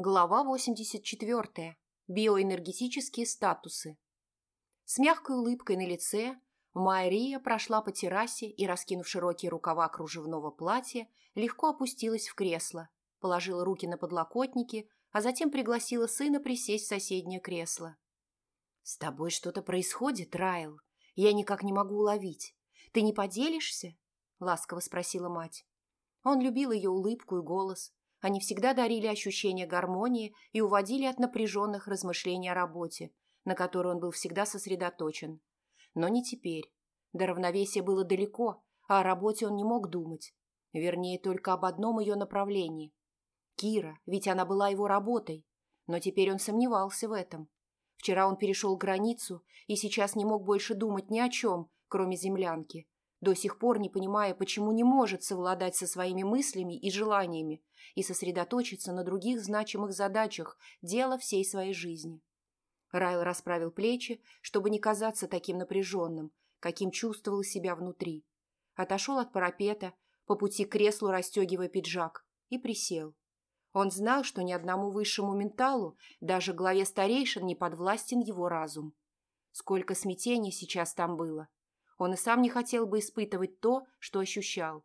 Глава 84. Биоэнергетические статусы. С мягкой улыбкой на лице Майрия прошла по террасе и, раскинув широкие рукава кружевного платья, легко опустилась в кресло, положила руки на подлокотники, а затем пригласила сына присесть в соседнее кресло. «С тобой что-то происходит, Райл? Я никак не могу уловить. Ты не поделишься?» – ласково спросила мать. Он любил ее улыбку и голос – они всегда дарили ощущение гармонии и уводили от напряженных размышлений о работе, на которой он был всегда сосредоточен. Но не теперь. До равновесия было далеко, а о работе он не мог думать. Вернее, только об одном ее направлении. Кира, ведь она была его работой. Но теперь он сомневался в этом. Вчера он перешел границу и сейчас не мог больше думать ни о чем, кроме землянки, до сих пор не понимая, почему не может совладать со своими мыслями и желаниями и сосредоточиться на других значимых задачах дела всей своей жизни. Райл расправил плечи, чтобы не казаться таким напряженным, каким чувствовал себя внутри. Отошел от парапета, по пути к креслу расстегивая пиджак, и присел. Он знал, что ни одному высшему менталу, даже главе старейшин, не подвластен его разум. Сколько смятений сейчас там было – он и сам не хотел бы испытывать то, что ощущал.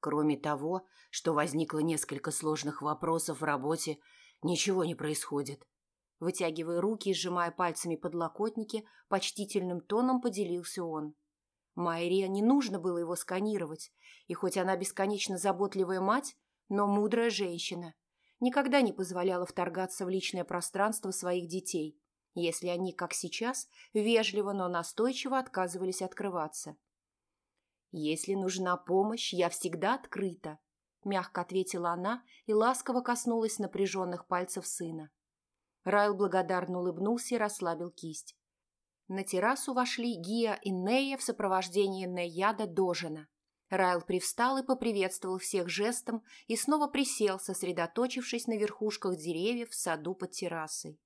Кроме того, что возникло несколько сложных вопросов в работе, ничего не происходит. Вытягивая руки и сжимая пальцами подлокотники, почтительным тоном поделился он. Майре не нужно было его сканировать, и хоть она бесконечно заботливая мать, но мудрая женщина, никогда не позволяла вторгаться в личное пространство своих детей – если они, как сейчас, вежливо, но настойчиво отказывались открываться. «Если нужна помощь, я всегда открыта», – мягко ответила она и ласково коснулась напряженных пальцев сына. Райл благодарно улыбнулся и расслабил кисть. На террасу вошли Гия и Нея в сопровождении Нейяда Дожина. Райл привстал и поприветствовал всех жестом и снова присел, сосредоточившись на верхушках деревьев в саду под террасой.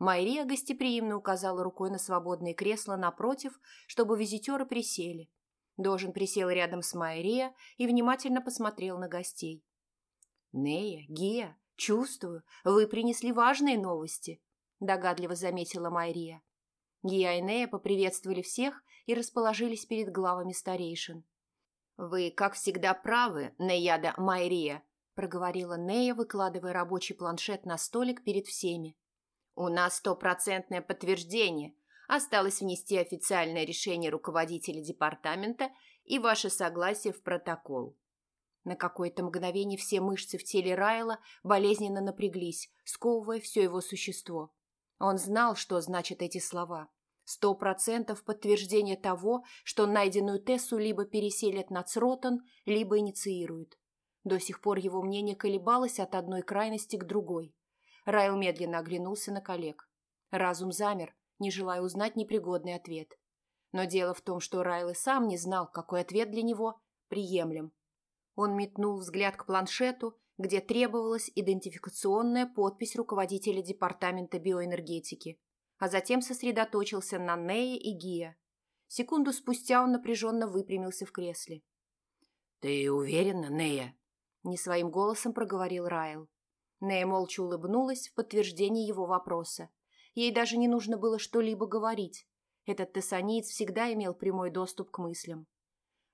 Майрия гостеприимно указала рукой на свободное кресло напротив, чтобы визитеры присели. Дожин присел рядом с Майрия и внимательно посмотрел на гостей. «Нея, Гея, чувствую, вы принесли важные новости», – догадливо заметила Майрия. Гия и Нея поприветствовали всех и расположились перед главами старейшин. «Вы, как всегда, правы, Неяда Майрия», – проговорила Нея, выкладывая рабочий планшет на столик перед всеми. У нас стопроцентное подтверждение. Осталось внести официальное решение руководителя департамента и ваше согласие в протокол. На какое-то мгновение все мышцы в теле Райла болезненно напряглись, сковывая все его существо. Он знал, что значат эти слова. Сто процентов подтверждение того, что найденную Тессу либо переселят на Цротон, либо инициируют. До сих пор его мнение колебалось от одной крайности к другой. Райл медленно оглянулся на коллег. Разум замер, не желая узнать непригодный ответ. Но дело в том, что Райл и сам не знал, какой ответ для него приемлем. Он метнул взгляд к планшету, где требовалась идентификационная подпись руководителя департамента биоэнергетики, а затем сосредоточился на Нее и Гия. Секунду спустя он напряженно выпрямился в кресле. «Ты уверена, Нея?» – не своим голосом проговорил Райл. Нея молча улыбнулась в подтверждение его вопроса. Ей даже не нужно было что-либо говорить. Этот тессаниец всегда имел прямой доступ к мыслям.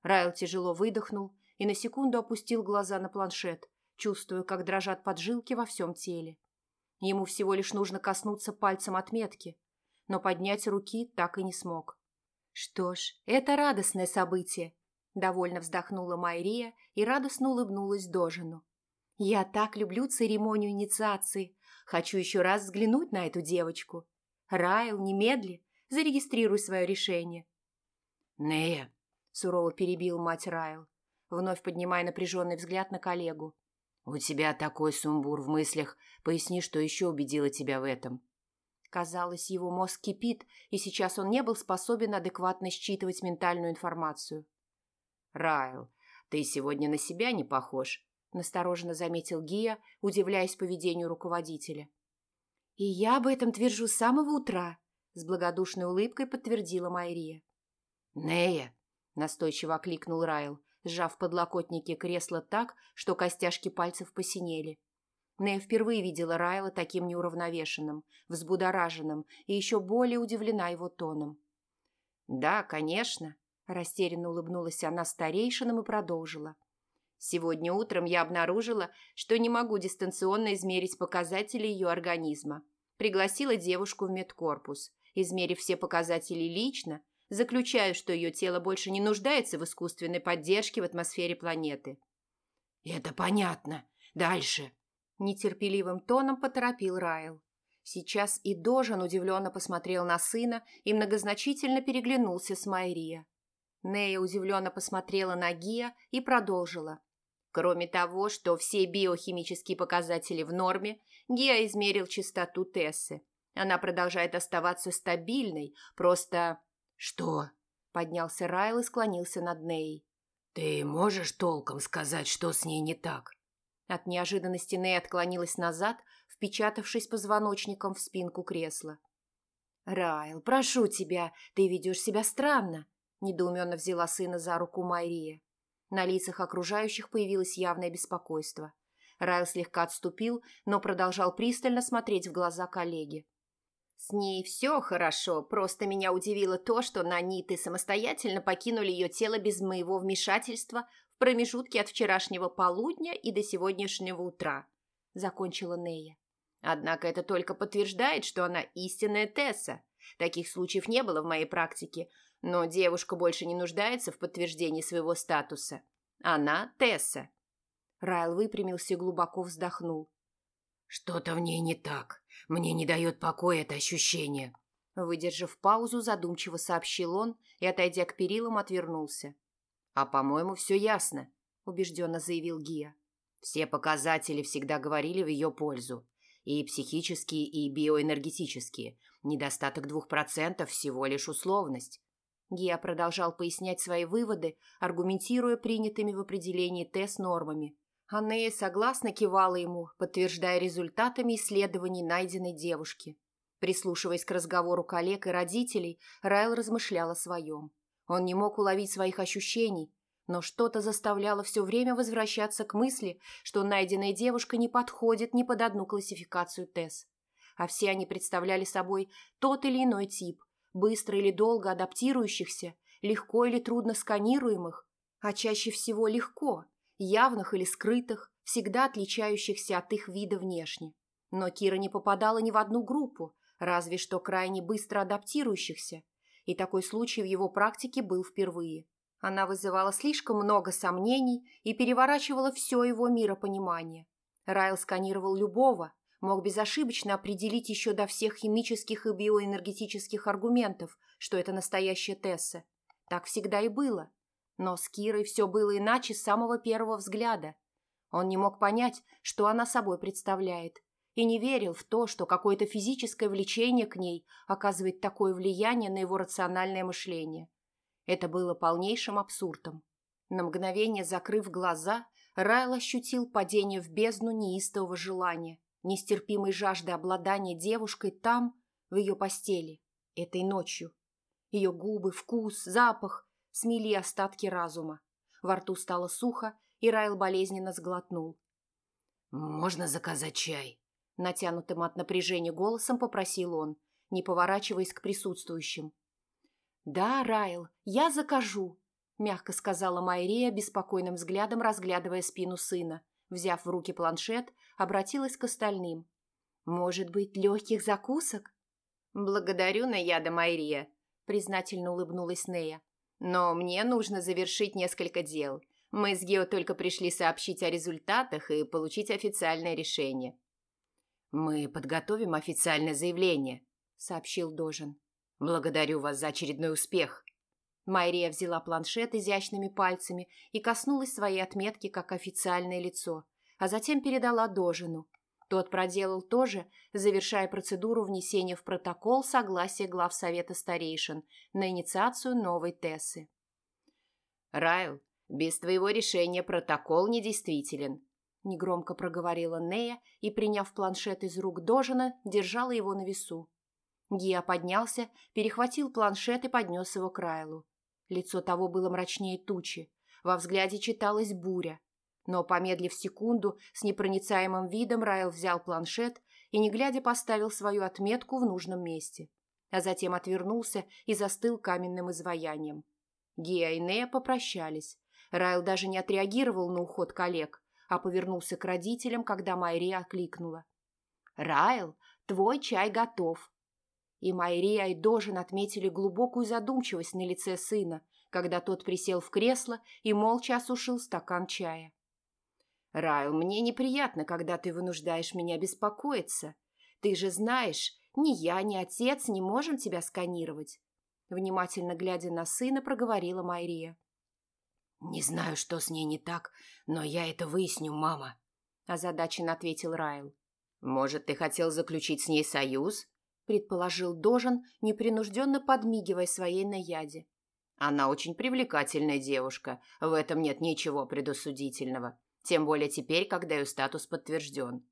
Райл тяжело выдохнул и на секунду опустил глаза на планшет, чувствуя, как дрожат поджилки во всем теле. Ему всего лишь нужно коснуться пальцем отметки, но поднять руки так и не смог. «Что ж, это радостное событие», – довольно вздохнула Майрия и радостно улыбнулась Дожину. Я так люблю церемонию инициации. Хочу еще раз взглянуть на эту девочку. Райл, немедли, зарегистрируй свое решение. Нея, сурово перебил мать Райл, вновь поднимая напряженный взгляд на коллегу. У тебя такой сумбур в мыслях. Поясни, что еще убедило тебя в этом. Казалось, его мозг кипит, и сейчас он не был способен адекватно считывать ментальную информацию. «Райл, ты сегодня на себя не похож настороженно заметил Гия, удивляясь поведению руководителя. «И я об этом твержу с самого утра», – с благодушной улыбкой подтвердила Майрия. «Нея!» – настойчиво окликнул Райл, сжав подлокотники кресла так, что костяшки пальцев посинели. Нея впервые видела Райла таким неуравновешенным, взбудораженным и еще более удивлена его тоном. «Да, конечно», – растерянно улыбнулась она старейшинам и продолжила. «Сегодня утром я обнаружила, что не могу дистанционно измерить показатели ее организма. Пригласила девушку в медкорпус. Измерив все показатели лично, заключаю, что ее тело больше не нуждается в искусственной поддержке в атмосфере планеты». «Это понятно. Дальше», Нетерпеливым тоном поторопил Райл. Сейчас и Дожан удивленно посмотрел на сына и многозначительно переглянулся с Майрия. Нея удивленно посмотрела на Гия и продолжила. Кроме того, что все биохимические показатели в норме, Гия измерил частоту Тессы. Она продолжает оставаться стабильной, просто... «Что?» – поднялся Райл и склонился над Неей. «Ты можешь толком сказать, что с ней не так?» От неожиданности Нэй отклонилась назад, впечатавшись позвоночником в спинку кресла. «Райл, прошу тебя, ты ведешь себя странно», – недоуменно взяла сына за руку Майрия. На лицах окружающих появилось явное беспокойство. Райл слегка отступил, но продолжал пристально смотреть в глаза коллеги. «С ней все хорошо, просто меня удивило то, что наниты самостоятельно покинули ее тело без моего вмешательства в промежутке от вчерашнего полудня и до сегодняшнего утра», – закончила Нея. «Однако это только подтверждает, что она истинная Тесса. Таких случаев не было в моей практике, но девушка больше не нуждается в подтверждении своего статуса. Она Тесса». Райл выпрямился и глубоко вздохнул. «Что-то в ней не так. Мне не дает покоя это ощущение». Выдержав паузу, задумчиво сообщил он и, отойдя к перилам, отвернулся. «А, по-моему, все ясно», – убежденно заявил Гия. «Все показатели всегда говорили в ее пользу. И психические, и биоэнергетические. Недостаток двух процентов – всего лишь условность». Гия продолжал пояснять свои выводы, аргументируя принятыми в определении тест нормами. Аннея согласно кивала ему, подтверждая результатами исследований найденной девушки. Прислушиваясь к разговору коллег и родителей, Райл размышлял о своем. Он не мог уловить своих ощущений, но что-то заставляло все время возвращаться к мысли, что найденная девушка не подходит ни под одну классификацию ТЭС. А все они представляли собой тот или иной тип, быстро или долго адаптирующихся, легко или трудно сканируемых, а чаще всего легко, явных или скрытых, всегда отличающихся от их вида внешне. Но Кира не попадала ни в одну группу, разве что крайне быстро адаптирующихся – и такой случай в его практике был впервые. Она вызывала слишком много сомнений и переворачивала все его миропонимание. Райл сканировал любого, мог безошибочно определить еще до всех химических и биоэнергетических аргументов, что это настоящая Тесса. Так всегда и было. Но с Кирой все было иначе с самого первого взгляда. Он не мог понять, что она собой представляет, и не верил в то, что какое-то физическое влечение к ней оказывает такое влияние на его рациональное мышление. Это было полнейшим абсурдом. На мгновение закрыв глаза, Райл ощутил падение в бездну неистового желания, нестерпимой жажды обладания девушкой там, в ее постели, этой ночью. Ее губы, вкус, запах смели остатки разума. Во рту стало сухо, и Райл болезненно сглотнул. «Можно заказать чай?» Натянутым от напряжения голосом попросил он, не поворачиваясь к присутствующим. «Да, Райл, я закажу», – мягко сказала Майрия, беспокойным взглядом разглядывая спину сына. Взяв в руки планшет, обратилась к остальным. «Может быть, легких закусок?» «Благодарю, Наяда Майрия», – признательно улыбнулась Нея. «Но мне нужно завершить несколько дел. Мы с Гео только пришли сообщить о результатах и получить официальное решение». «Мы подготовим официальное заявление», — сообщил Дожин. «Благодарю вас за очередной успех». Майрия взяла планшет изящными пальцами и коснулась своей отметки как официальное лицо, а затем передала Дожину. Тот проделал то же, завершая процедуру внесения в протокол согласия глав Совета старейшин на инициацию новой Тессы. «Райл, без твоего решения протокол недействителен», негромко проговорила Нея и, приняв планшет из рук Дожина, держала его на весу. Гия поднялся, перехватил планшет и поднес его к Райлу. Лицо того было мрачнее тучи. Во взгляде читалась буря. Но, помедлив секунду, с непроницаемым видом Райл взял планшет и, не глядя, поставил свою отметку в нужном месте, а затем отвернулся и застыл каменным изваянием. Гея и Нея попрощались. Райл даже не отреагировал на уход коллег, а повернулся к родителям, когда Майри окликнула. «Райл, твой чай готов!» И Майри и Дожин отметили глубокую задумчивость на лице сына, когда тот присел в кресло и молча осушил стакан чая. «Райл, мне неприятно, когда ты вынуждаешь меня беспокоиться. Ты же знаешь, ни я, ни отец не можем тебя сканировать. Внимательно глядя на сына, проговорила Майрия. «Не знаю, что с ней не так, но я это выясню, мама», – озадаченно ответил Райл. «Может, ты хотел заключить с ней союз?» – предположил Дожин, непринужденно подмигивая своей наяде. «Она очень привлекательная девушка, в этом нет ничего предосудительного, тем более теперь, когда ее статус подтвержден».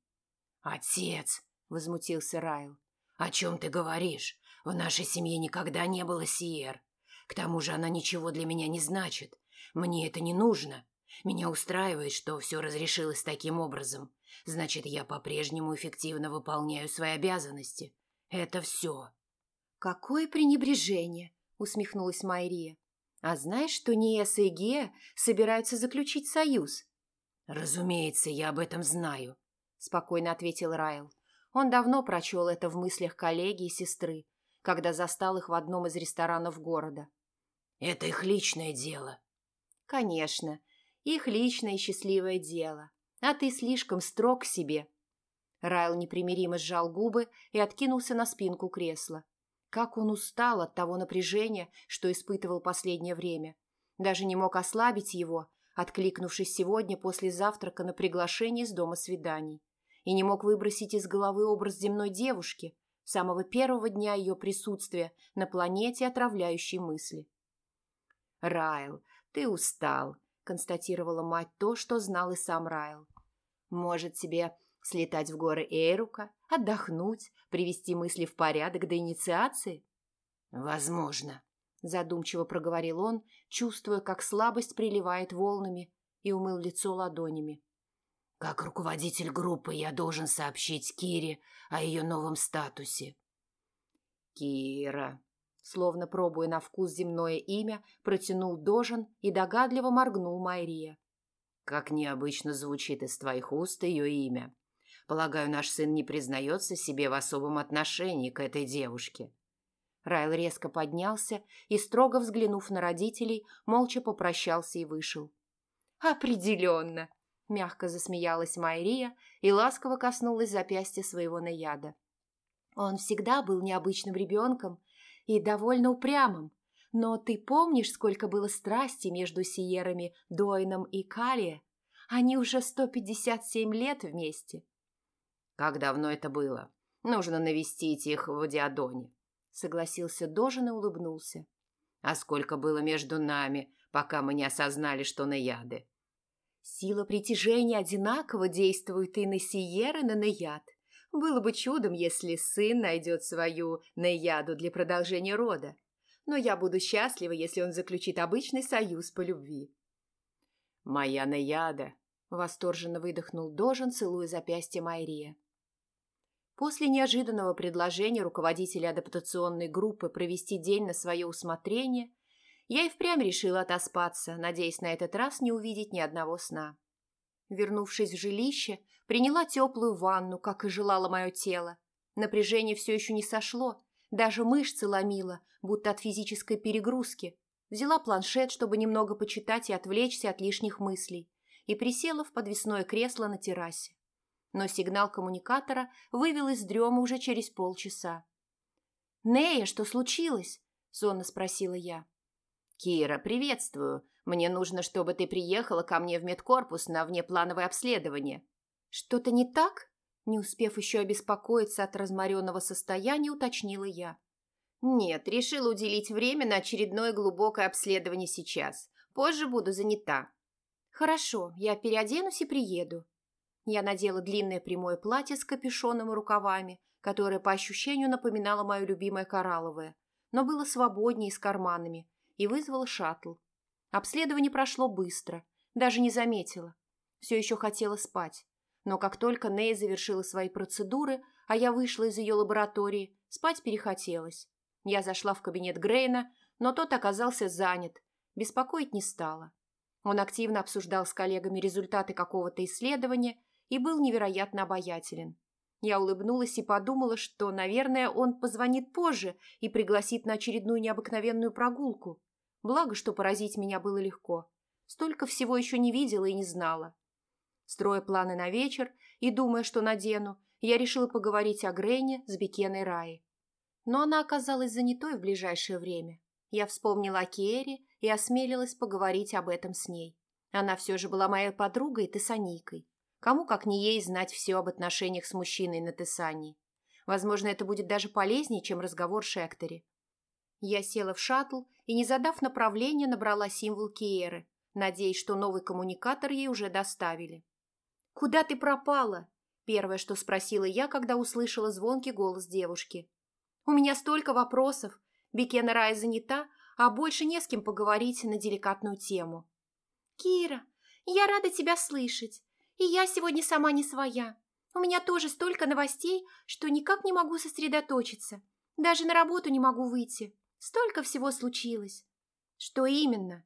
«Отец!» – возмутился Райл. «О чем ты говоришь? В нашей семье никогда не было Сиер. К тому же она ничего для меня не значит. Мне это не нужно. Меня устраивает, что все разрешилось таким образом. Значит, я по-прежнему эффективно выполняю свои обязанности. Это все». «Какое пренебрежение!» – усмехнулась Майрия. «А знаешь, что Ниэса и Гея собираются заключить союз?» «Разумеется, я об этом знаю», – спокойно ответил Райл. Он давно прочел это в мыслях коллеги и сестры, когда застал их в одном из ресторанов города. «Это их личное дело». «Конечно, их личное и счастливое дело. А ты слишком строг к себе». Райл непримиримо сжал губы и откинулся на спинку кресла. Как он устал от того напряжения, что испытывал последнее время. Даже не мог ослабить его, откликнувшись сегодня после завтрака на приглашение из дома свиданий и не мог выбросить из головы образ земной девушки, самого первого дня ее присутствия на планете отравляющей мысли. «Райл, ты устал», – констатировала мать то, что знал и сам Райл. «Может, тебе слетать в горы Эйрука, отдохнуть, привести мысли в порядок до инициации?» «Возможно», – задумчиво проговорил он, чувствуя, как слабость приливает волнами, и умыл лицо ладонями. Как руководитель группы я должен сообщить Кире о ее новом статусе. Кира, словно пробуя на вкус земное имя, протянул Дожен и догадливо моргнул Майрия. Как необычно звучит из твоих уст ее имя. Полагаю, наш сын не признается себе в особом отношении к этой девушке. Райл резко поднялся и, строго взглянув на родителей, молча попрощался и вышел. «Определенно!» Мягко засмеялась Майрия и ласково коснулась запястья своего наяда. Он всегда был необычным ребенком и довольно упрямым, но ты помнишь, сколько было страсти между Сиерами, Дойном и Калия? Они уже сто пятьдесят семь лет вместе. Как давно это было? Нужно навестить их в Диадоне, согласился Дожин и улыбнулся. А сколько было между нами, пока мы не осознали, что наяды? Сила притяжения одинаково действует и на Сиер, и на Наяд. Было бы чудом, если сын найдет свою Наяду для продолжения рода. Но я буду счастлива, если он заключит обычный союз по любви. «Моя Наяда!» – восторженно выдохнул Дожен, целуя запястье Майрия. После неожиданного предложения руководителя адаптационной группы провести день на свое усмотрение – я и впрямь решила отоспаться, надеясь на этот раз не увидеть ни одного сна. Вернувшись в жилище, приняла теплую ванну, как и желало мое тело. Напряжение все еще не сошло, даже мышцы ломило, будто от физической перегрузки. Взяла планшет, чтобы немного почитать и отвлечься от лишних мыслей, и присела в подвесное кресло на террасе. Но сигнал коммуникатора вывел из дрема уже через полчаса. «Нея, что случилось?» – сонно спросила я. «Кира, приветствую. Мне нужно, чтобы ты приехала ко мне в медкорпус на внеплановое обследование». «Что-то не так?» Не успев еще обеспокоиться от разморенного состояния, уточнила я. «Нет, решила уделить время на очередное глубокое обследование сейчас. Позже буду занята». «Хорошо, я переоденусь и приеду». Я надела длинное прямое платье с капюшоном и рукавами, которое по ощущению напоминало мое любимое коралловое, но было свободнее с карманами, и вызвала шаттл. Обследование прошло быстро, даже не заметила. Все еще хотела спать. Но как только Ней завершила свои процедуры, а я вышла из ее лаборатории, спать перехотелось. Я зашла в кабинет Грейна, но тот оказался занят. Беспокоить не стала. Он активно обсуждал с коллегами результаты какого-то исследования и был невероятно обаятелен. Я улыбнулась и подумала, что, наверное, он позвонит позже и пригласит на очередную необыкновенную прогулку. Благо, что поразить меня было легко. Столько всего еще не видела и не знала. Строя планы на вечер и думая, что надену, я решила поговорить о Грейне с Бекеной Раи. Но она оказалась занятой в ближайшее время. Я вспомнила о Киэре и осмелилась поговорить об этом с ней. Она все же была моей подругой и тессанийкой. Кому, как не ей, знать все об отношениях с мужчиной на Тессании. Возможно, это будет даже полезнее, чем разговор Шекторе. Я села в шаттл и, не задав направления, набрала символ Киеры, надеясь, что новый коммуникатор ей уже доставили. «Куда ты пропала?» – первое, что спросила я, когда услышала звонкий голос девушки. «У меня столько вопросов. Бекена Рая занята, а больше не с кем поговорить на деликатную тему». «Кира, я рада тебя слышать. И я сегодня сама не своя. У меня тоже столько новостей, что никак не могу сосредоточиться. Даже на работу не могу выйти. Столько всего случилось. Что именно?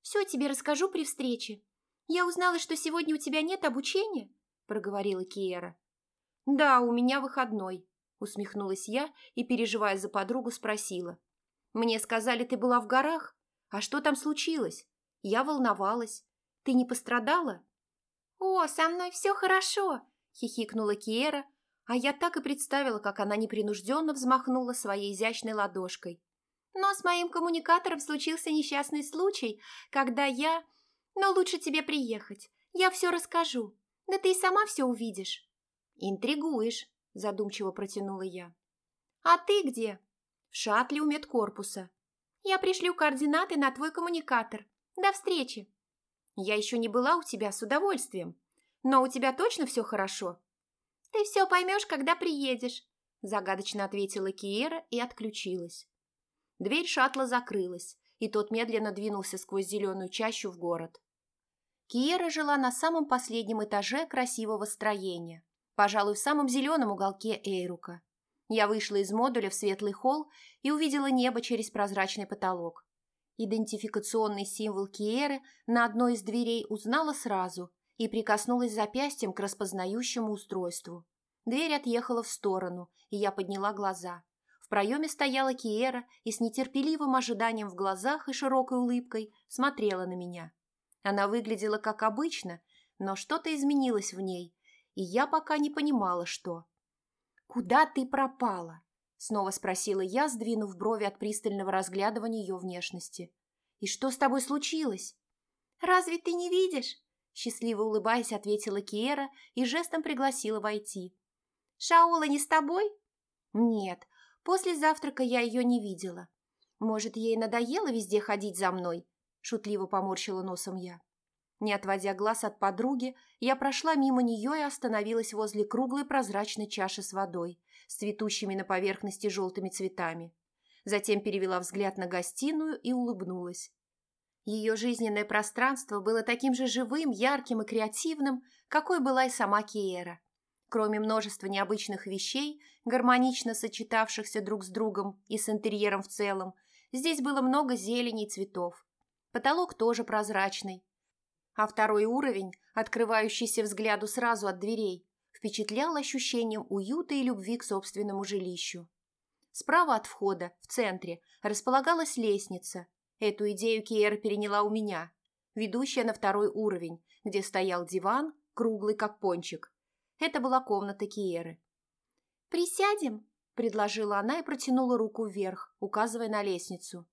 Все тебе расскажу при встрече. Я узнала, что сегодня у тебя нет обучения, проговорила Киера. Да, у меня выходной, усмехнулась я и, переживая за подругу, спросила. Мне сказали, ты была в горах. А что там случилось? Я волновалась. Ты не пострадала? «О, со мной все хорошо!» – хихикнула Киера, а я так и представила, как она непринужденно взмахнула своей изящной ладошкой. «Но с моим коммуникатором случился несчастный случай, когда я... Но лучше тебе приехать, я все расскажу, да ты и сама все увидишь». «Интригуешь», – задумчиво протянула я. «А ты где?» «В шаттле у медкорпуса». «Я пришлю координаты на твой коммуникатор. До встречи!» Я еще не была у тебя с удовольствием. Но у тебя точно все хорошо?» «Ты все поймешь, когда приедешь», – загадочно ответила Киера и отключилась. Дверь шаттла закрылась, и тот медленно двинулся сквозь зеленую чащу в город. Киера жила на самом последнем этаже красивого строения, пожалуй, в самом зеленом уголке Эйрука. Я вышла из модуля в светлый холл и увидела небо через прозрачный потолок. Идентификационный символ Киеры на одной из дверей узнала сразу и прикоснулась запястьем к распознающему устройству. Дверь отъехала в сторону, и я подняла глаза. В проеме стояла Киера и с нетерпеливым ожиданием в глазах и широкой улыбкой смотрела на меня. Она выглядела как обычно, но что-то изменилось в ней, и я пока не понимала, что. «Куда ты пропала?» Снова спросила я, сдвинув брови от пристального разглядывания ее внешности. «И что с тобой случилось?» «Разве ты не видишь?» Счастливо улыбаясь, ответила Киера и жестом пригласила войти. «Шаола не с тобой?» «Нет, после завтрака я ее не видела. Может, ей надоело везде ходить за мной?» Шутливо поморщила носом я. Не отводя глаз от подруги, я прошла мимо нее и остановилась возле круглой прозрачной чаши с водой, с цветущими на поверхности желтыми цветами. Затем перевела взгляд на гостиную и улыбнулась. Ее жизненное пространство было таким же живым, ярким и креативным, какой была и сама Киера. Кроме множества необычных вещей, гармонично сочетавшихся друг с другом и с интерьером в целом, здесь было много зелени и цветов. Потолок тоже прозрачный. А второй уровень, открывающийся взгляду сразу от дверей, впечатлял ощущением уюта и любви к собственному жилищу. Справа от входа, в центре, располагалась лестница. Эту идею Киера переняла у меня, ведущая на второй уровень, где стоял диван, круглый как пончик. Это была комната Киеры. «Присядем?» – предложила она и протянула руку вверх, указывая на лестницу.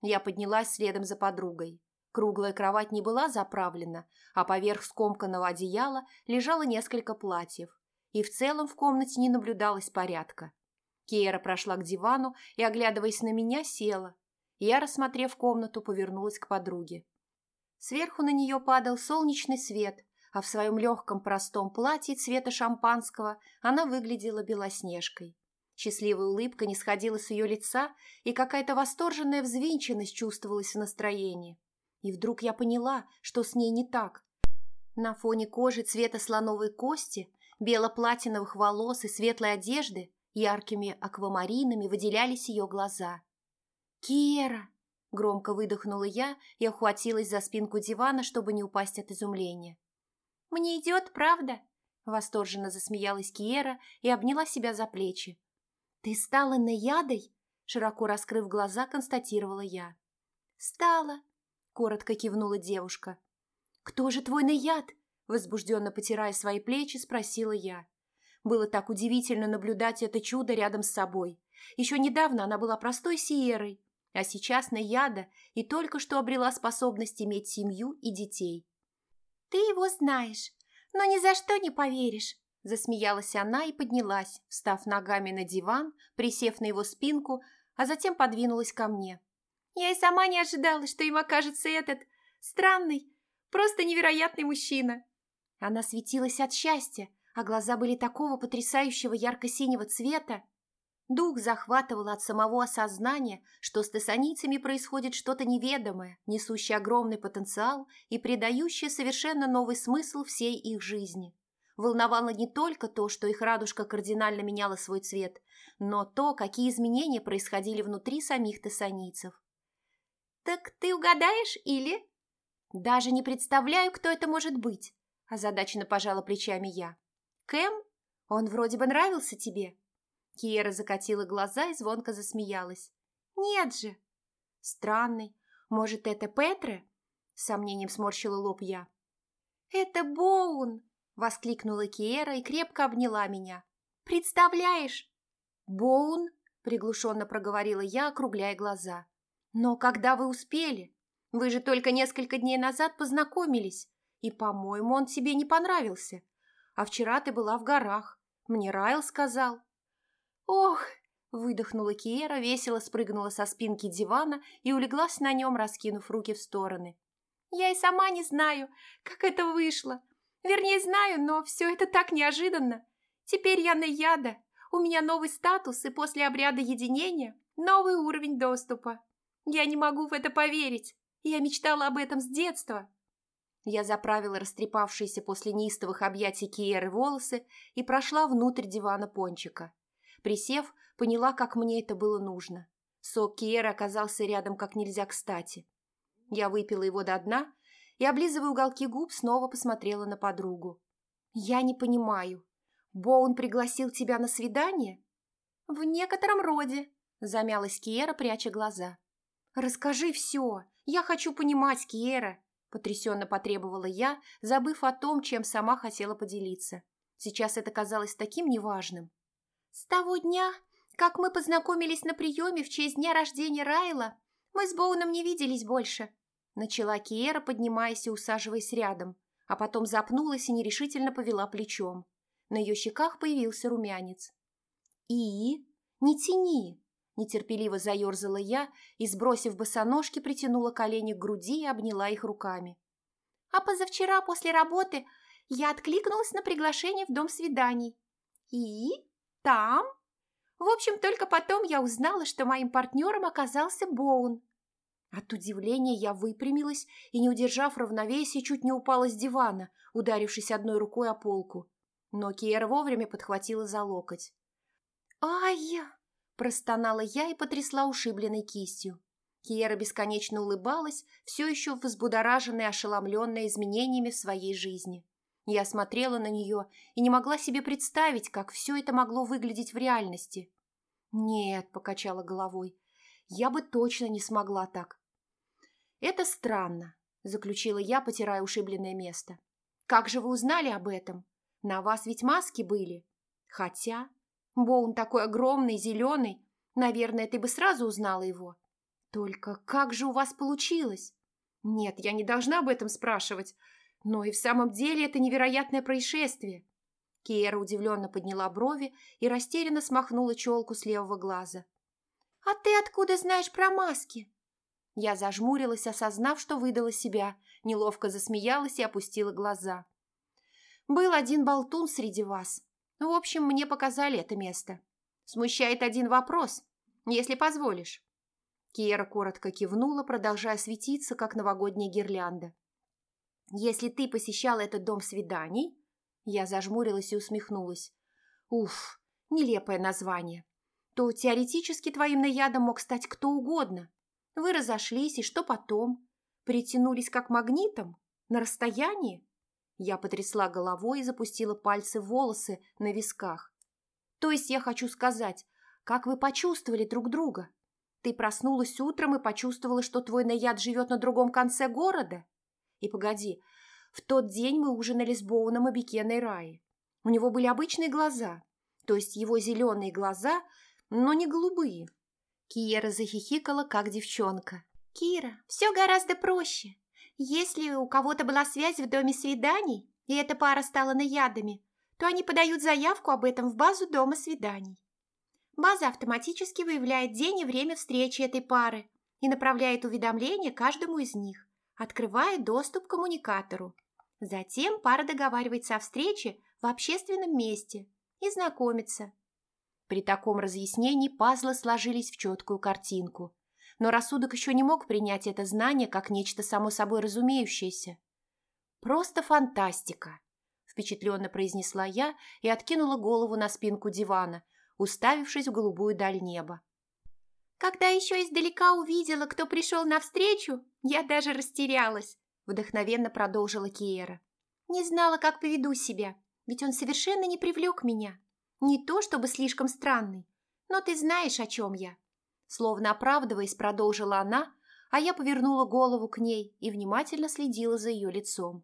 Я поднялась следом за подругой. Круглая кровать не была заправлена, а поверх скомканного одеяла лежало несколько платьев, и в целом в комнате не наблюдалось порядка. Кейра прошла к дивану и, оглядываясь на меня, села. Я, рассмотрев комнату, повернулась к подруге. Сверху на нее падал солнечный свет, а в своем легком простом платье цвета шампанского она выглядела белоснежкой. Счастливая улыбка не сходила с ее лица, и какая-то восторженная взвинченность чувствовалась в настроении. И вдруг я поняла, что с ней не так. На фоне кожи цвета слоновой кости, бело-платиновых волос и светлой одежды яркими аквамаринами выделялись ее глаза. «Кера!» – громко выдохнула я и охватилась за спинку дивана, чтобы не упасть от изумления. «Мне идет, правда?» – восторженно засмеялась Киера и обняла себя за плечи. «Ты стала наядой?» – широко раскрыв глаза, констатировала я. «Стала», – коротко кивнула девушка. «Кто же твой наяд?» – возбужденно потирая свои плечи, спросила я. Было так удивительно наблюдать это чудо рядом с собой. Еще недавно она была простой сиерой, а сейчас наяда и только что обрела способность иметь семью и детей. «Ты его знаешь, но ни за что не поверишь», – засмеялась она и поднялась, встав ногами на диван, присев на его спинку, а затем подвинулась ко мне. «Я и сама не ожидала, что им окажется этот странный, просто невероятный мужчина». Она светилась от счастья, а глаза были такого потрясающего ярко-синего цвета. Дух захватывал от самого осознания, что с тессаницами происходит что-то неведомое, несущее огромный потенциал и придающее совершенно новый смысл всей их жизни. Волновало не только то, что их радужка кардинально меняла свой цвет, но то, какие изменения происходили внутри самих тессаницев. «Так ты угадаешь или...» «Даже не представляю, кто это может быть», – озадаченно пожала плечами я. «Кэм? Он вроде бы нравился тебе?» Киера закатила глаза и звонко засмеялась. «Нет же!» «Странный. Может, это Петре?» С сомнением сморщила лоб я. «Это Боун!» – воскликнула Киера и крепко обняла меня. «Представляешь?» «Боун?» – приглушенно проговорила я, округляя глаза. «Но когда вы успели? Вы же только несколько дней назад познакомились, и, по-моему, он тебе не понравился. А вчера ты была в горах. Мне Райл сказал». «Ох!» – выдохнула Киера, весело спрыгнула со спинки дивана и улеглась на нем, раскинув руки в стороны. «Я и сама не знаю, как это вышло. Вернее, знаю, но все это так неожиданно. Теперь я на яда. У меня новый статус, и после обряда единения новый уровень доступа. Я не могу в это поверить. Я мечтала об этом с детства». Я заправила растрепавшиеся после неистовых объятий Киеры волосы и прошла внутрь дивана пончика. Присев, поняла, как мне это было нужно. Сок Киеры оказался рядом как нельзя кстати. Я выпила его до дна и, облизывая уголки губ, снова посмотрела на подругу. «Я не понимаю. Боун пригласил тебя на свидание?» «В некотором роде», – замялась Киера, пряча глаза. «Расскажи все. Я хочу понимать, Киера», – потрясенно потребовала я, забыв о том, чем сама хотела поделиться. Сейчас это казалось таким неважным. «С того дня, как мы познакомились на приеме в честь дня рождения Райла, мы с Боуном не виделись больше», начала Киера, поднимаясь и усаживаясь рядом, а потом запнулась и нерешительно повела плечом. На ее щеках появился румянец. «И? Не тяни!» Нетерпеливо заерзала я и, сбросив босоножки, притянула колени к груди и обняла их руками. «А позавчера после работы я откликнулась на приглашение в дом свиданий. И? Там? В общем, только потом я узнала, что моим партнером оказался Боун. От удивления я выпрямилась и, не удержав равновесия, чуть не упала с дивана, ударившись одной рукой о полку. Но Киера вовремя подхватила за локоть. «Ай!» – простонала я и потрясла ушибленной кистью. Киера бесконечно улыбалась, все еще взбудораженная и ошеломленная изменениями в своей жизни. Я смотрела на нее и не могла себе представить, как все это могло выглядеть в реальности. «Нет», — покачала головой, — «я бы точно не смогла так». «Это странно», — заключила я, потирая ушибленное место. «Как же вы узнали об этом? На вас ведь маски были. Хотя Боун такой огромный, зеленый. Наверное, ты бы сразу узнала его. Только как же у вас получилось? Нет, я не должна об этом спрашивать. Но и в самом деле это невероятное происшествие. Киера удивленно подняла брови и растерянно смахнула челку с левого глаза. «А ты откуда знаешь про маски?» Я зажмурилась, осознав, что выдала себя, неловко засмеялась и опустила глаза. «Был один болтун среди вас. В общем, мне показали это место. Смущает один вопрос, если позволишь». Киера коротко кивнула, продолжая светиться, как новогодняя гирлянда. Если ты посещал этот дом свиданий, я зажмурилась и усмехнулась. Уф, нелепое название. То теоретически твоим наядом мог стать кто угодно. Вы разошлись, и что потом? Притянулись как магнитом? На расстоянии? Я потрясла головой и запустила пальцы в волосы на висках. То есть я хочу сказать, как вы почувствовали друг друга? Ты проснулась утром и почувствовала, что твой наяд живет на другом конце города? И погоди, в тот день мы ужинали с Боуном и Бекеной Раи. У него были обычные глаза, то есть его зеленые глаза, но не голубые. Киера захихикала, как девчонка. «Кира, все гораздо проще. Если у кого-то была связь в доме свиданий, и эта пара стала наядами, то они подают заявку об этом в базу дома свиданий. База автоматически выявляет день и время встречи этой пары и направляет уведомление каждому из них, открывая доступ к коммуникатору. Затем пара договаривается о встрече в общественном месте и знакомится. При таком разъяснении пазлы сложились в четкую картинку, но рассудок еще не мог принять это знание как нечто само собой разумеющееся. «Просто фантастика!» – впечатленно произнесла я и откинула голову на спинку дивана, уставившись в голубую даль неба. Когда еще издалека увидела, кто пришел навстречу, я даже растерялась, вдохновенно продолжила Киера. Не знала, как поведу себя, ведь он совершенно не привлек меня. Не то чтобы слишком странный, но ты знаешь, о чем я. Словно оправдываясь, продолжила она, а я повернула голову к ней и внимательно следила за ее лицом.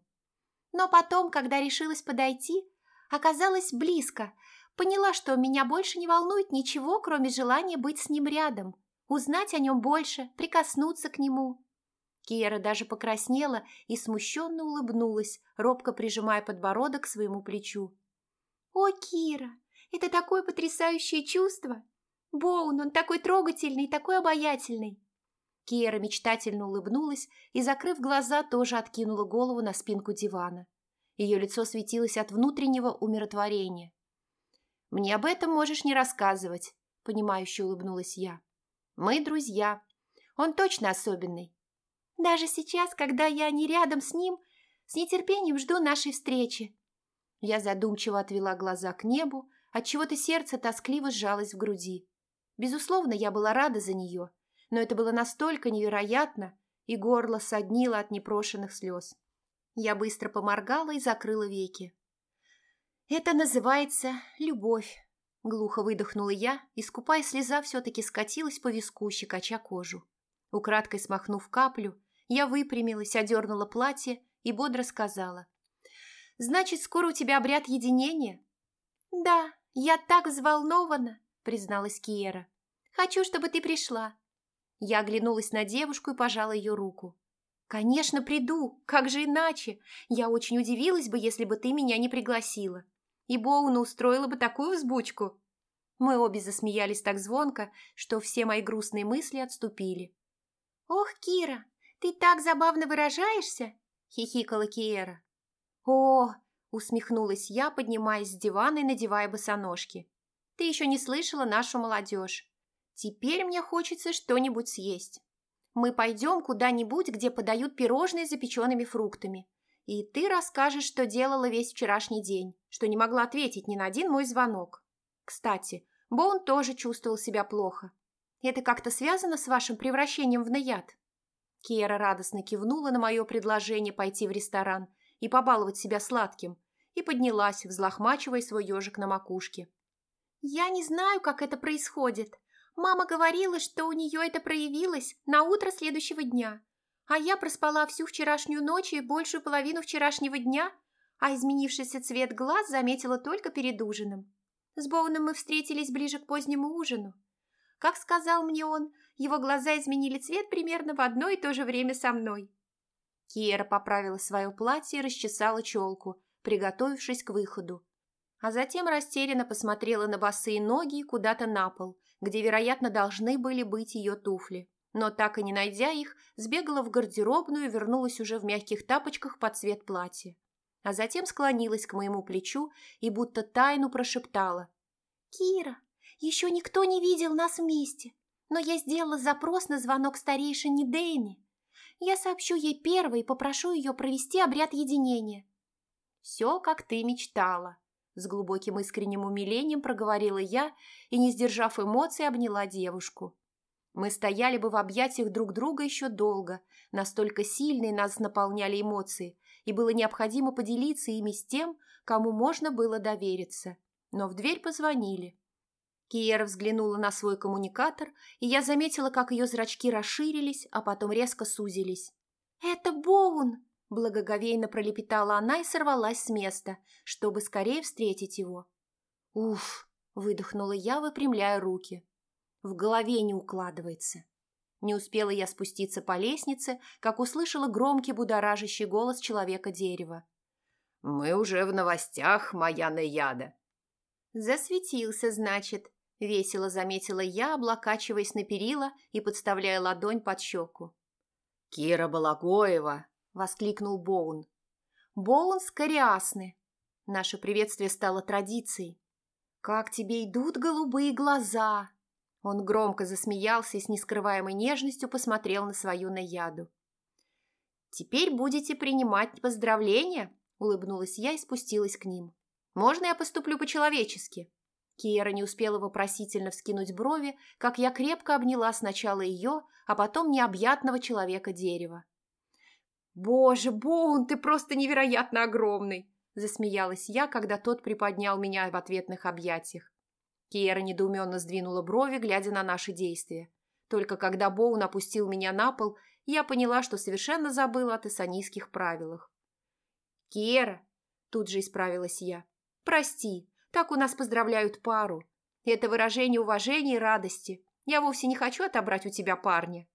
Но потом, когда решилась подойти, оказалась близко, Поняла, что меня больше не волнует ничего, кроме желания быть с ним рядом, узнать о нем больше, прикоснуться к нему. Киера даже покраснела и смущенно улыбнулась, робко прижимая подбородок к своему плечу. «О, Кира, это такое потрясающее чувство! Боун, он такой трогательный такой обаятельный!» Киера мечтательно улыбнулась и, закрыв глаза, тоже откинула голову на спинку дивана. Ее лицо светилось от внутреннего умиротворения. Мне об этом можешь не рассказывать, понимающе улыбнулась я. Мы друзья. Он точно особенный. Даже сейчас, когда я не рядом с ним, с нетерпением жду нашей встречи. Я задумчиво отвела глаза к небу, отчего-то сердце тоскливо сжалось в груди. Безусловно, я была рада за нее, но это было настолько невероятно, и горло соднило от непрошенных слез. Я быстро поморгала и закрыла веки. «Это называется любовь», – глухо выдохнула я, и скупая слеза все-таки скатилась по виску, щекоча кожу. Украдкой смахнув каплю, я выпрямилась, одернула платье и бодро сказала. «Значит, скоро у тебя обряд единения?» «Да, я так взволнована», – призналась Киера. «Хочу, чтобы ты пришла». Я оглянулась на девушку и пожала ее руку. «Конечно, приду. Как же иначе? Я очень удивилась бы, если бы ты меня не пригласила и Боуна устроила бы такую взбучку. Мы обе засмеялись так звонко, что все мои грустные мысли отступили. «Ох, Кира, ты так забавно выражаешься!» – хихикала Киера. «О!» – усмехнулась я, поднимаясь с дивана и надевая босоножки. «Ты еще не слышала нашу молодежь. Теперь мне хочется что-нибудь съесть. Мы пойдем куда-нибудь, где подают пирожные с запеченными фруктами. И ты расскажешь, что делала весь вчерашний день, что не могла ответить ни на один мой звонок. Кстати, Боун тоже чувствовал себя плохо. Это как-то связано с вашим превращением в наяд?» Кера радостно кивнула на мое предложение пойти в ресторан и побаловать себя сладким, и поднялась, взлохмачивая свой ежик на макушке. «Я не знаю, как это происходит. Мама говорила, что у нее это проявилось на утро следующего дня. А я проспала всю вчерашнюю ночь и большую половину вчерашнего дня, а изменившийся цвет глаз заметила только перед ужином. С Боуном мы встретились ближе к позднему ужину. Как сказал мне он, его глаза изменили цвет примерно в одно и то же время со мной. Киера поправила свое платье и расчесала челку, приготовившись к выходу. А затем растерянно посмотрела на босые ноги куда-то на пол, где, вероятно, должны были быть ее туфли но так и не найдя их, сбегала в гардеробную и вернулась уже в мягких тапочках под цвет платья. А затем склонилась к моему плечу и будто тайну прошептала. «Кира, еще никто не видел нас вместе, но я сделала запрос на звонок старейшине Дейни. Я сообщу ей первой и попрошу ее провести обряд единения». «Все, как ты мечтала», – с глубоким искренним умилением проговорила я и, не сдержав эмоций, обняла девушку. Мы стояли бы в объятиях друг друга еще долго, настолько сильные нас наполняли эмоции, и было необходимо поделиться ими с тем, кому можно было довериться. Но в дверь позвонили. Киера взглянула на свой коммуникатор, и я заметила, как ее зрачки расширились, а потом резко сузились. «Это Боун!» – благоговейно пролепетала она и сорвалась с места, чтобы скорее встретить его. «Уф!» – выдохнула я, выпрямляя руки. В голове не укладывается. Не успела я спуститься по лестнице, как услышала громкий будоражащий голос человека-дерева. «Мы уже в новостях, моя Наяда!» «Засветился, значит», — весело заметила я, облокачиваясь на перила и подставляя ладонь под щеку. «Кира Балагоева!» — воскликнул Боун. «Боун скориасны!» Наше приветствие стало традицией. «Как тебе идут голубые глаза!» Он громко засмеялся и с нескрываемой нежностью посмотрел на свою наяду. «Теперь будете принимать поздравления?» – улыбнулась я и спустилась к ним. «Можно я поступлю по-человечески?» Киера не успела вопросительно вскинуть брови, как я крепко обняла сначала ее, а потом необъятного человека-дерева. «Боже, Боун, ты просто невероятно огромный!» – засмеялась я, когда тот приподнял меня в ответных объятиях. Киера недоуменно сдвинула брови, глядя на наши действия. Только когда Боун опустил меня на пол, я поняла, что совершенно забыла о тессанийских правилах. «Киера!» – тут же исправилась я. «Прости, так у нас поздравляют пару. Это выражение уважения и радости. Я вовсе не хочу отобрать у тебя парня».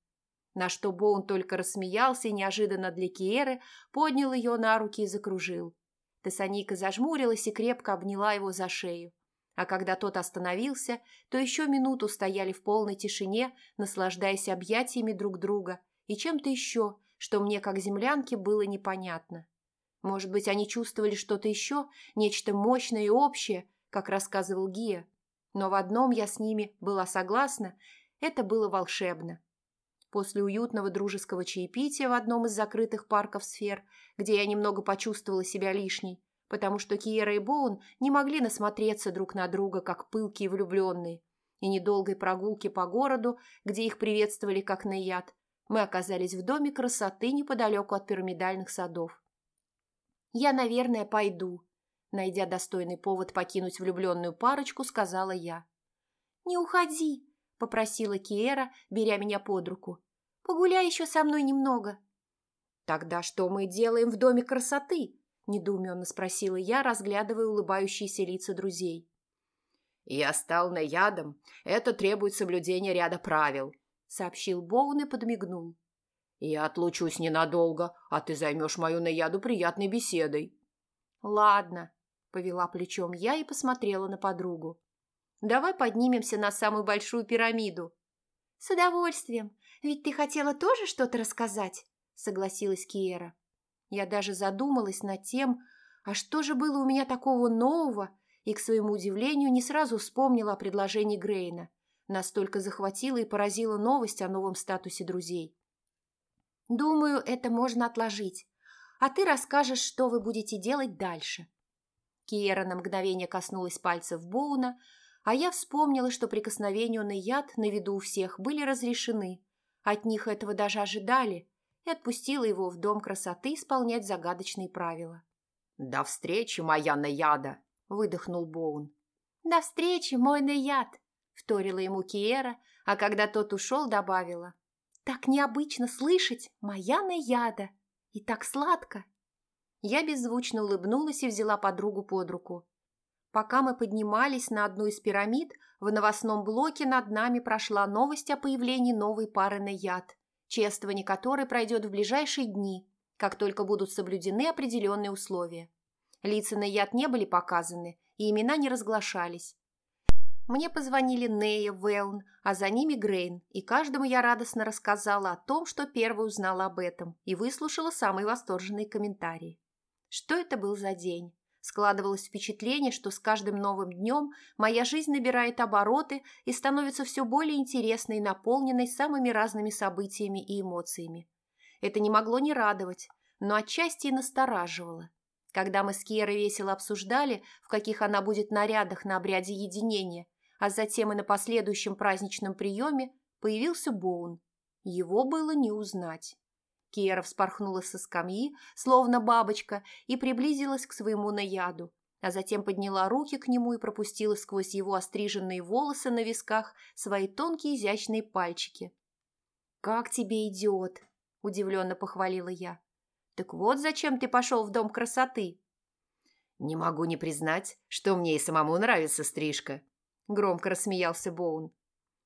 На что Боун только рассмеялся и неожиданно для Киеры поднял ее на руки и закружил. Тессанийка зажмурилась и крепко обняла его за шею. А когда тот остановился, то еще минуту стояли в полной тишине, наслаждаясь объятиями друг друга и чем-то еще, что мне, как землянке, было непонятно. Может быть, они чувствовали что-то еще, нечто мощное и общее, как рассказывал Гия. Но в одном я с ними была согласна – это было волшебно. После уютного дружеского чаепития в одном из закрытых парков сфер, где я немного почувствовала себя лишней, потому что Киера и Боун не могли насмотреться друг на друга, как пылкие влюбленные, и недолгой прогулки по городу, где их приветствовали как на яд, мы оказались в доме красоты неподалеку от пирамидальных садов. «Я, наверное, пойду», – найдя достойный повод покинуть влюбленную парочку, сказала я. «Не уходи», – попросила Киера, беря меня под руку. «Погуляй еще со мной немного». «Тогда что мы делаем в доме красоты?» – недоуменно спросила я, разглядывая улыбающиеся лица друзей. «Я стал наядом. Это требует соблюдения ряда правил», – сообщил Боун и подмигнул. «Я отлучусь ненадолго, а ты займешь мою наяду приятной беседой». «Ладно», – повела плечом я и посмотрела на подругу. «Давай поднимемся на самую большую пирамиду». «С удовольствием. Ведь ты хотела тоже что-то рассказать?» – согласилась Киера. Я даже задумалась над тем, а что же было у меня такого нового, и, к своему удивлению, не сразу вспомнила о предложении Грейна. Настолько захватила и поразила новость о новом статусе друзей. «Думаю, это можно отложить. А ты расскажешь, что вы будете делать дальше». Киера на мгновение коснулась пальцев Боуна, а я вспомнила, что прикосновения на яд на виду у всех были разрешены. От них этого даже ожидали, и отпустила его в дом красоты исполнять загадочные правила. «До встречи, моя Наяда!» – выдохнул Боун. «До встречи, мой Наяд!» – вторила ему Киера, а когда тот ушел, добавила. «Так необычно слышать, моя Наяда! И так сладко!» Я беззвучно улыбнулась и взяла подругу под руку. Пока мы поднимались на одну из пирамид, в новостном блоке над нами прошла новость о появлении новой пары Наяд чествование которой пройдет в ближайшие дни, как только будут соблюдены определенные условия. Лица на яд не были показаны, и имена не разглашались. Мне позвонили Нея, Вэлн, а за ними Грейн, и каждому я радостно рассказала о том, что первой узнала об этом, и выслушала самые восторженные комментарии. Что это был за день? Складывалось впечатление, что с каждым новым днем моя жизнь набирает обороты и становится все более интересной и наполненной самыми разными событиями и эмоциями. Это не могло не радовать, но отчасти и настораживало. Когда мы с Киерой весело обсуждали, в каких она будет нарядах на обряде единения, а затем и на последующем праздничном приеме, появился Боун. Его было не узнать. Киера вспорхнула со скамьи, словно бабочка, и приблизилась к своему наяду, а затем подняла руки к нему и пропустила сквозь его остриженные волосы на висках свои тонкие изящные пальчики. «Как тебе идет?» – удивленно похвалила я. «Так вот зачем ты пошел в Дом красоты?» «Не могу не признать, что мне и самому нравится стрижка», – громко рассмеялся Боун.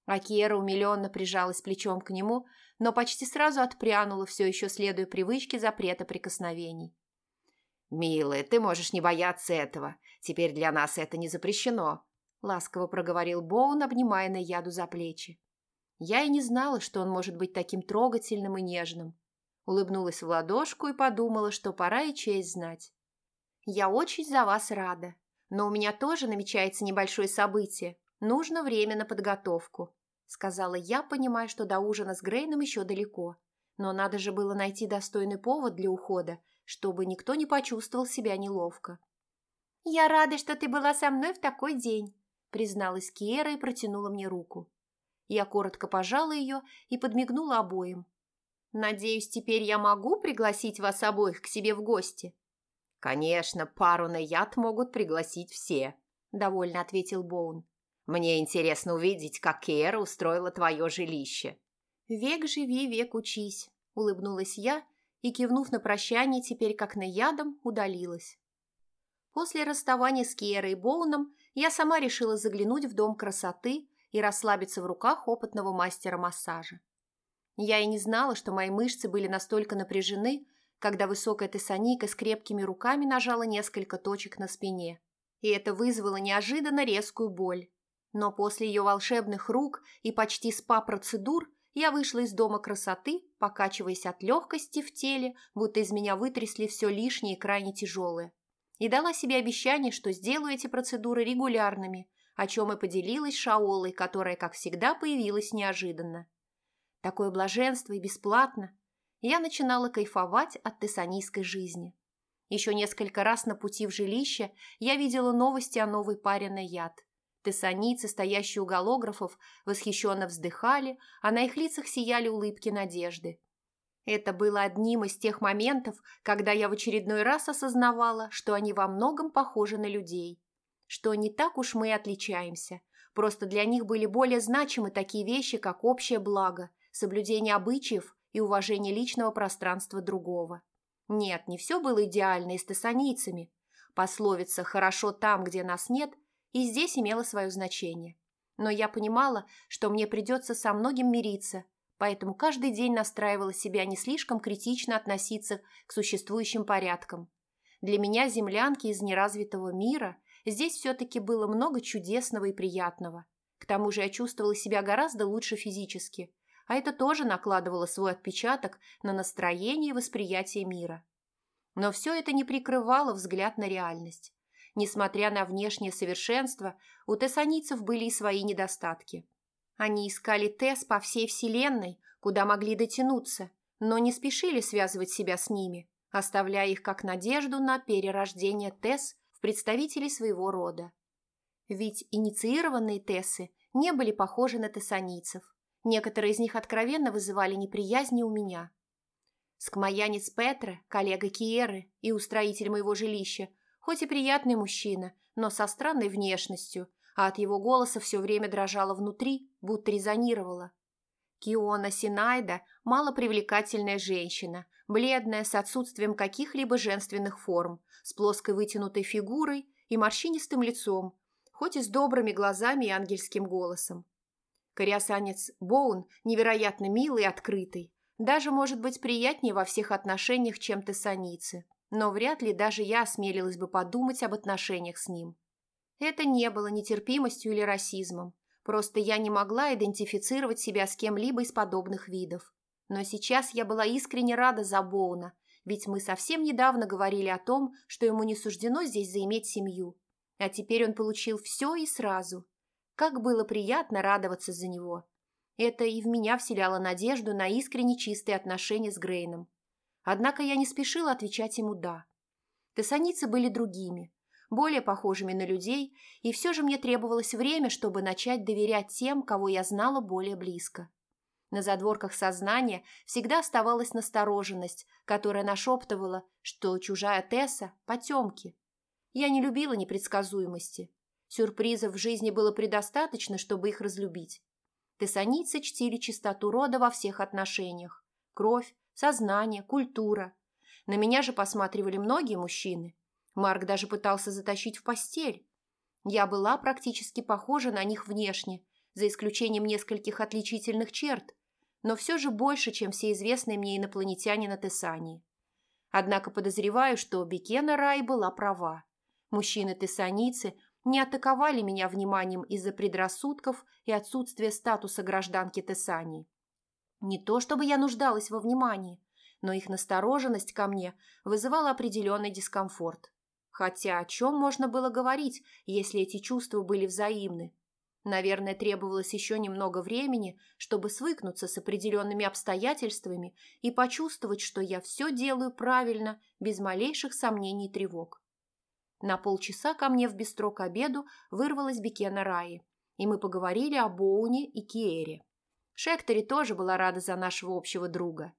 А Киера умиленно прижалась плечом к нему, но почти сразу отпрянула, все еще следуя привычке запрета прикосновений. «Милая, ты можешь не бояться этого. Теперь для нас это не запрещено», – ласково проговорил Боун, обнимая Наяду за плечи. Я и не знала, что он может быть таким трогательным и нежным. Улыбнулась в ладошку и подумала, что пора и честь знать. «Я очень за вас рада, но у меня тоже намечается небольшое событие. Нужно время на подготовку сказала я, понимая, что до ужина с Грейном еще далеко. Но надо же было найти достойный повод для ухода, чтобы никто не почувствовал себя неловко. «Я рада, что ты была со мной в такой день», призналась Киера и протянула мне руку. Я коротко пожала ее и подмигнула обоим. «Надеюсь, теперь я могу пригласить вас обоих к себе в гости?» «Конечно, пару на яд могут пригласить все», – довольно ответил Боун. Мне интересно увидеть, как Кера устроила твое жилище». «Век живи, век учись», – улыбнулась я и, кивнув на прощание, теперь как на ядом, удалилась. После расставания с Киерой и Боуном я сама решила заглянуть в дом красоты и расслабиться в руках опытного мастера массажа. Я и не знала, что мои мышцы были настолько напряжены, когда высокая тессаника с крепкими руками нажала несколько точек на спине. И это вызвало неожиданно резкую боль. Но после ее волшебных рук и почти спа-процедур я вышла из дома красоты, покачиваясь от легкости в теле, будто из меня вытрясли все лишнее и крайне тяжелое. И дала себе обещание, что сделаю эти процедуры регулярными, о чем и поделилась Шаолой, которая, как всегда, появилась неожиданно. Такое блаженство и бесплатно. Я начинала кайфовать от тессанийской жизни. Еще несколько раз на пути в жилище я видела новости о новой паре на яд. Тессаницы, стоящие у голографов, восхищенно вздыхали, а на их лицах сияли улыбки надежды. Это было одним из тех моментов, когда я в очередной раз осознавала, что они во многом похожи на людей. Что не так уж мы и отличаемся. Просто для них были более значимы такие вещи, как общее благо, соблюдение обычаев и уважение личного пространства другого. Нет, не все было идеально и с тессаницами. Пословица «хорошо там, где нас нет» и здесь имело свое значение. Но я понимала, что мне придется со многим мириться, поэтому каждый день настраивала себя не слишком критично относиться к существующим порядкам. Для меня, землянки из неразвитого мира, здесь все-таки было много чудесного и приятного. К тому же я чувствовала себя гораздо лучше физически, а это тоже накладывало свой отпечаток на настроение и восприятие мира. Но все это не прикрывало взгляд на реальность. Несмотря на внешнее совершенство, у тессаницев были и свои недостатки. Они искали Тесс по всей Вселенной, куда могли дотянуться, но не спешили связывать себя с ними, оставляя их как надежду на перерождение Тесс в представителей своего рода. Ведь инициированные Тессы не были похожи на тессаницев. Некоторые из них откровенно вызывали неприязнь у меня. Скмаянец Петра, коллега Киеры и устроитель моего жилища, Хоть и приятный мужчина, но со странной внешностью, а от его голоса все время дрожало внутри, будто резонировало. Киона Синайда – малопривлекательная женщина, бледная, с отсутствием каких-либо женственных форм, с плоской вытянутой фигурой и морщинистым лицом, хоть и с добрыми глазами и ангельским голосом. Кориасанец Боун невероятно милый и открытый, даже может быть приятнее во всех отношениях, чем тессаницы но вряд ли даже я осмелилась бы подумать об отношениях с ним. Это не было нетерпимостью или расизмом, просто я не могла идентифицировать себя с кем-либо из подобных видов. Но сейчас я была искренне рада за Боуна, ведь мы совсем недавно говорили о том, что ему не суждено здесь заиметь семью. А теперь он получил все и сразу. Как было приятно радоваться за него. Это и в меня вселяло надежду на искренне чистые отношения с Грейном. Однако я не спешила отвечать ему «да». Тессаницы были другими, более похожими на людей, и все же мне требовалось время, чтобы начать доверять тем, кого я знала более близко. На задворках сознания всегда оставалась настороженность, которая нашептывала, что чужая Тесса – потемки. Я не любила непредсказуемости. Сюрпризов в жизни было предостаточно, чтобы их разлюбить. Тессаницы чтили чистоту рода во всех отношениях. Кровь, сознание, культура. На меня же посматривали многие мужчины. Марк даже пытался затащить в постель. Я была практически похожа на них внешне, за исключением нескольких отличительных черт, но все же больше, чем все известные мне инопланетяне на Тессании. Однако подозреваю, что Бекена Рай была права. Мужчины-тессаницы не атаковали меня вниманием из-за предрассудков и отсутствия статуса гражданки Тессании. Не то чтобы я нуждалась во внимании, но их настороженность ко мне вызывала определенный дискомфорт. Хотя о чем можно было говорить, если эти чувства были взаимны? Наверное, требовалось еще немного времени, чтобы свыкнуться с определенными обстоятельствами и почувствовать, что я все делаю правильно, без малейших сомнений и тревог. На полчаса ко мне в бистро к обеду вырвалась Бекена Раи, и мы поговорили о Боуне и Киэре. Шектори тоже была рада за нашего общего друга.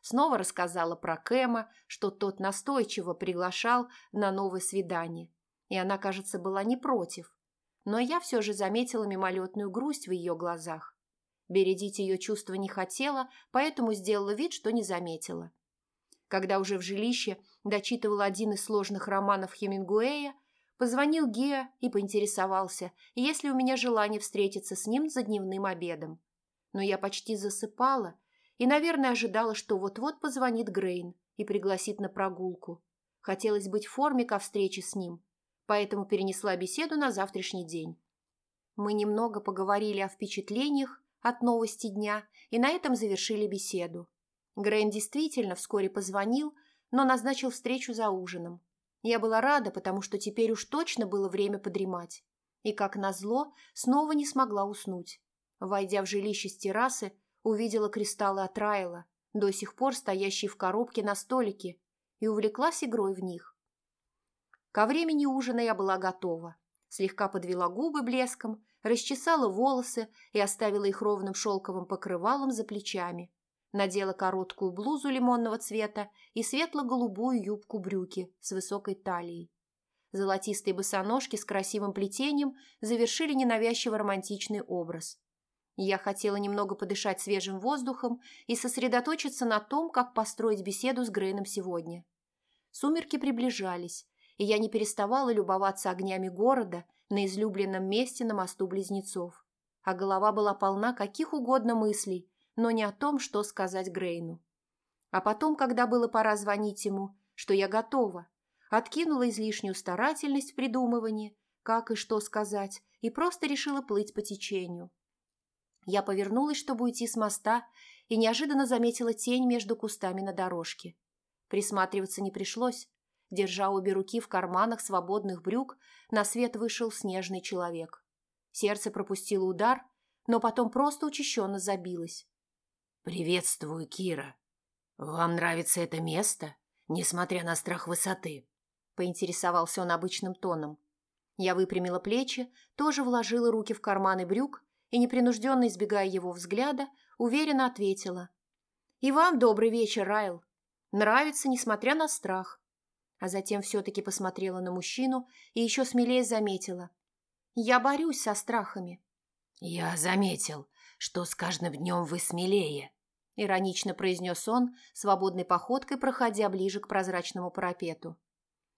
Снова рассказала про Кэма, что тот настойчиво приглашал на новое свидание. И она, кажется, была не против. Но я все же заметила мимолетную грусть в ее глазах. Бередить ее чувства не хотела, поэтому сделала вид, что не заметила. Когда уже в жилище дочитывала один из сложных романов Хемингуэя, позвонил Геа и поинтересовался, есть ли у меня желание встретиться с ним за дневным обедом. Но я почти засыпала – и, наверное, ожидала, что вот-вот позвонит Грейн и пригласит на прогулку. Хотелось быть в форме ко встрече с ним, поэтому перенесла беседу на завтрашний день. Мы немного поговорили о впечатлениях от новости дня и на этом завершили беседу. Грейн действительно вскоре позвонил, но назначил встречу за ужином. Я была рада, потому что теперь уж точно было время подремать. И, как назло, снова не смогла уснуть. Войдя в жилище с террасы, увидела кристаллы от Райла, до сих пор стоящие в коробке на столике, и увлеклась игрой в них. Ко времени ужина я была готова. Слегка подвела губы блеском, расчесала волосы и оставила их ровным шелковым покрывалом за плечами. Надела короткую блузу лимонного цвета и светло-голубую юбку-брюки с высокой талией. Золотистые босоножки с красивым плетением завершили ненавязчиво романтичный образ. Я хотела немного подышать свежим воздухом и сосредоточиться на том, как построить беседу с Грейном сегодня. Сумерки приближались, и я не переставала любоваться огнями города на излюбленном месте на мосту Близнецов. А голова была полна каких угодно мыслей, но не о том, что сказать Грейну. А потом, когда было пора звонить ему, что я готова, откинула излишнюю старательность в придумывании, как и что сказать, и просто решила плыть по течению. Я повернулась, чтобы уйти с моста, и неожиданно заметила тень между кустами на дорожке. Присматриваться не пришлось. Держа обе руки в карманах свободных брюк, на свет вышел снежный человек. Сердце пропустило удар, но потом просто учащенно забилось. «Приветствую, Кира. Вам нравится это место, несмотря на страх высоты?» поинтересовался он обычным тоном. Я выпрямила плечи, тоже вложила руки в карманы брюк и, непринужденно избегая его взгляда, уверенно ответила. «И вам добрый вечер, Райл. Нравится, несмотря на страх». А затем все-таки посмотрела на мужчину и еще смелее заметила. «Я борюсь со страхами». «Я заметил, что с каждым днем вы смелее», — иронично произнес он, свободной походкой проходя ближе к прозрачному парапету.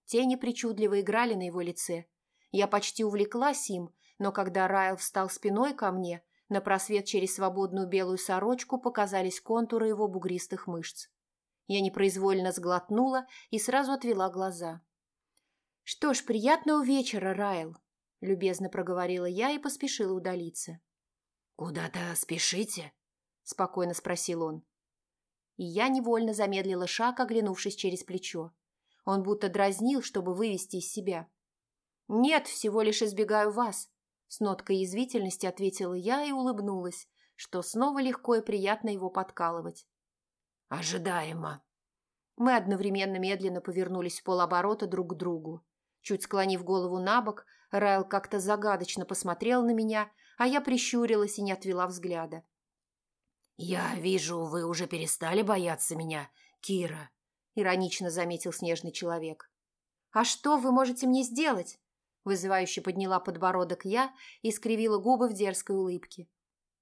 Тени причудливо играли на его лице. Я почти увлеклась им, но когда Райл встал спиной ко мне, на просвет через свободную белую сорочку показались контуры его бугристых мышц. Я непроизвольно сглотнула и сразу отвела глаза. «Что ж, приятного вечера, Райл», — любезно проговорила я и поспешила удалиться. «Куда-то спешите?» — спокойно спросил он. И я невольно замедлила шаг, оглянувшись через плечо. Он будто дразнил, чтобы вывести из себя. «Нет, всего лишь избегаю вас», с ноткой язвительности ответила я и улыбнулась, что снова легко и приятно его подкалывать. «Ожидаемо». Мы одновременно медленно повернулись в полоборота друг к другу. Чуть склонив голову на бок, Райл как-то загадочно посмотрел на меня, а я прищурилась и не отвела взгляда. «Я вижу, вы уже перестали бояться меня, Кира», — иронично заметил снежный человек. «А что вы можете мне сделать?» Вызывающе подняла подбородок я и скривила губы в дерзкой улыбке.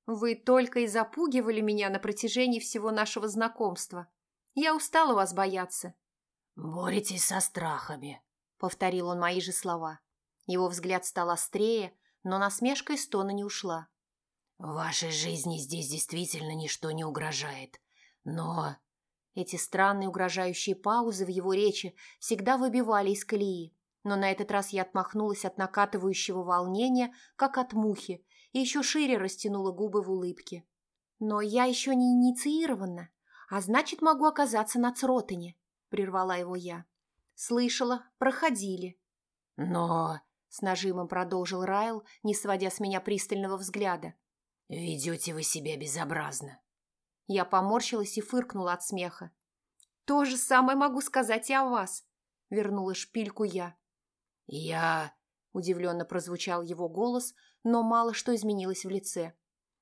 «Вы только и запугивали меня на протяжении всего нашего знакомства. Я устала вас бояться». «Боретесь со страхами», — повторил он мои же слова. Его взгляд стал острее, но насмешка из тона не ушла. «В вашей жизни здесь действительно ничто не угрожает. Но...» Эти странные угрожающие паузы в его речи всегда выбивали из колеи, но на этот раз я отмахнулась от накатывающего волнения, как от мухи, и еще шире растянула губы в улыбке. «Но я еще не инициирована, а значит, могу оказаться на Цротане», — прервала его я. «Слышала, проходили». «Но...» — с нажимом продолжил Райл, не сводя с меня пристального взгляда. «Ведете вы себя безобразно». Я поморщилась и фыркнула от смеха. «То же самое могу сказать и о вас», — вернула шпильку я. «Я...» — удивленно прозвучал его голос, но мало что изменилось в лице.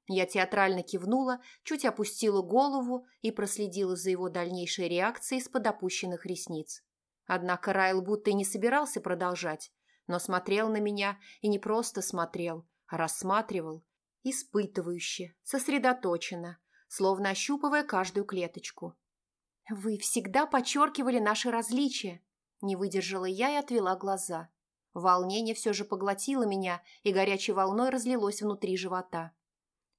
Я театрально кивнула, чуть опустила голову и проследила за его дальнейшей реакцией из-под опущенных ресниц. Однако Райл будто и не собирался продолжать, но смотрел на меня и не просто смотрел, а рассматривал, испытывающе, сосредоточенно, словно ощупывая каждую клеточку. «Вы всегда подчеркивали наши различия», – не выдержала я и отвела глаза. Волнение все же поглотило меня и горячей волной разлилось внутри живота.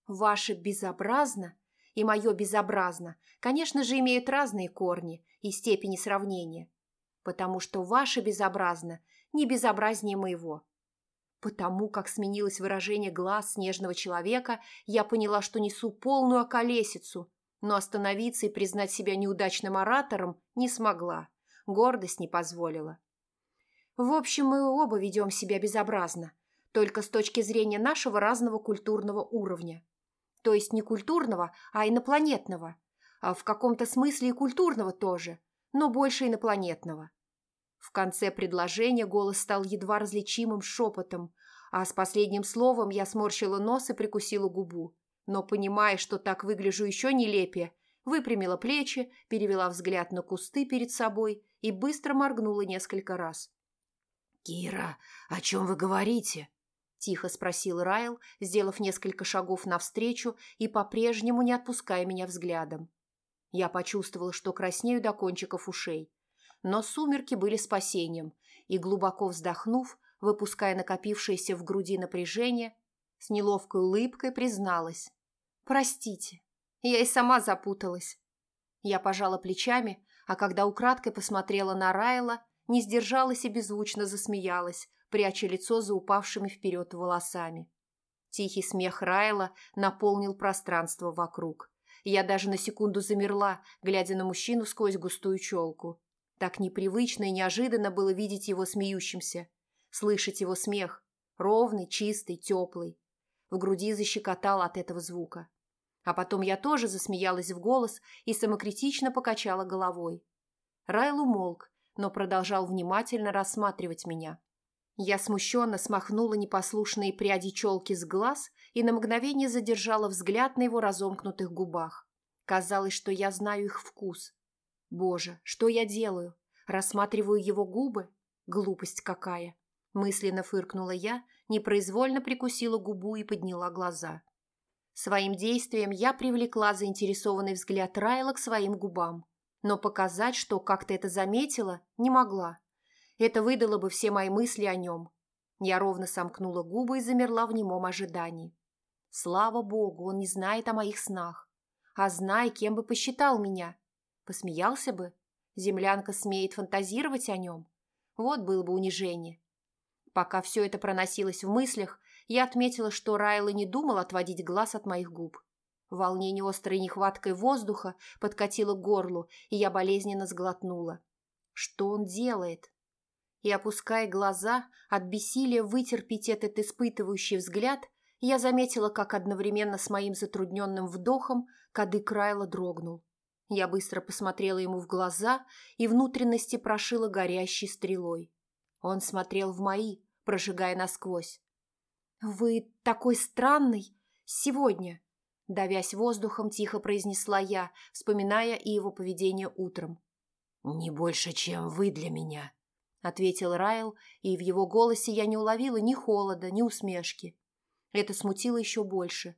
«Ваше безобразно и мое безобразно, конечно же, имеют разные корни и степени сравнения, потому что ваше безобразно не безобразнее моего. Потому как сменилось выражение глаз снежного человека, я поняла, что несу полную околесицу, но остановиться и признать себя неудачным оратором не смогла. Гордость не позволила. В общем, мы оба ведем себя безобразно, только с точки зрения нашего разного культурного уровня. То есть не культурного, а инопланетного. А в каком-то смысле и культурного тоже, но больше инопланетного. В конце предложения голос стал едва различимым шепотом, а с последним словом я сморщила нос и прикусила губу. Но, понимая, что так выгляжу еще нелепее, выпрямила плечи, перевела взгляд на кусты перед собой и быстро моргнула несколько раз. «Кира, о чем вы говорите?» – тихо спросил Райл, сделав несколько шагов навстречу и по-прежнему не отпуская меня взглядом. Я почувствовала, что краснею до кончиков ушей. Но сумерки были спасением, и, глубоко вздохнув, выпуская накопившееся в груди напряжение, с неловкой улыбкой призналась. «Простите, я и сама запуталась». Я пожала плечами, а когда украдкой посмотрела на Райла, не сдержалась и беззвучно засмеялась, пряча лицо за упавшими вперед волосами. Тихий смех Райла наполнил пространство вокруг. Я даже на секунду замерла, глядя на мужчину сквозь густую челку. Так непривычно и неожиданно было видеть его смеющимся, слышать его смех, ровный, чистый, теплый. В груди защекотал от этого звука. А потом я тоже засмеялась в голос и самокритично покачала головой. Райл умолк, но продолжал внимательно рассматривать меня. Я смущенно смахнула непослушные пряди челки с глаз и на мгновение задержала взгляд на его разомкнутых губах. Казалось, что я знаю их вкус, Боже, что я делаю? Рассматриваю его губы? Глупость какая! Мысленно фыркнула я, непроизвольно прикусила губу и подняла глаза. Своим действием я привлекла заинтересованный взгляд Райла к своим губам, но показать, что как-то это заметила, не могла. Это выдало бы все мои мысли о нем. Я ровно сомкнула губы и замерла в немом ожидании. Слава богу, он не знает о моих снах. А зная, кем бы посчитал меня, Посмеялся бы. Землянка смеет фантазировать о нем. Вот было бы унижение. Пока все это проносилось в мыслях, я отметила, что Райла не думал отводить глаз от моих губ. Волнение острой нехваткой воздуха подкатило к горлу, и я болезненно сглотнула. Что он делает? И, опуская глаза, от бессилия вытерпеть этот испытывающий взгляд, я заметила, как одновременно с моим затрудненным вдохом кадык Райла дрогнул. Я быстро посмотрела ему в глаза и внутренности прошила горящей стрелой. Он смотрел в мои, прожигая насквозь. «Вы такой странный сегодня!» Давясь воздухом, тихо произнесла я, вспоминая и его поведение утром. «Не больше, чем вы для меня», — ответил Райл, и в его голосе я не уловила ни холода, ни усмешки. Это смутило еще больше.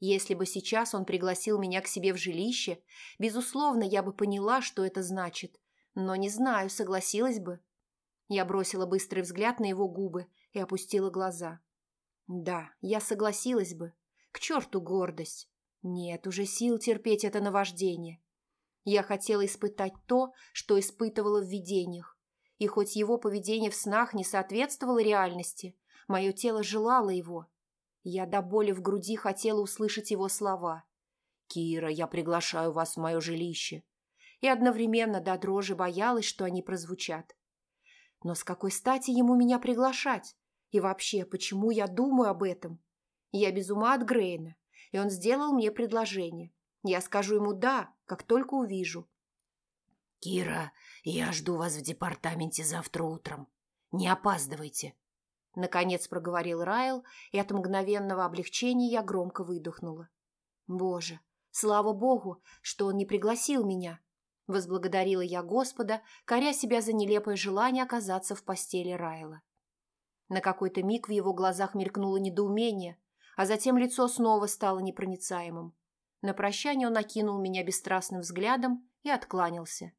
Если бы сейчас он пригласил меня к себе в жилище, безусловно, я бы поняла, что это значит, но не знаю, согласилась бы. Я бросила быстрый взгляд на его губы и опустила глаза. Да, я согласилась бы. К черту гордость. Нет уже сил терпеть это наваждение. Я хотела испытать то, что испытывала в видениях. И хоть его поведение в снах не соответствовало реальности, мое тело желало его. Я до боли в груди хотела услышать его слова. «Кира, я приглашаю вас в мое жилище». И одновременно до дрожи боялась, что они прозвучат. Но с какой стати ему меня приглашать? И вообще, почему я думаю об этом? Я без ума от Грейна, и он сделал мне предложение. Я скажу ему «да», как только увижу. «Кира, я жду вас в департаменте завтра утром. Не опаздывайте», — наконец проговорил Райл, и от мгновенного облегчения я громко выдохнула. «Боже, слава богу, что он не пригласил меня!» Возблагодарила я Господа, коря себя за нелепое желание оказаться в постели Райла. На какой-то миг в его глазах мелькнуло недоумение, а затем лицо снова стало непроницаемым. На прощание он окинул меня бесстрастным взглядом и откланялся.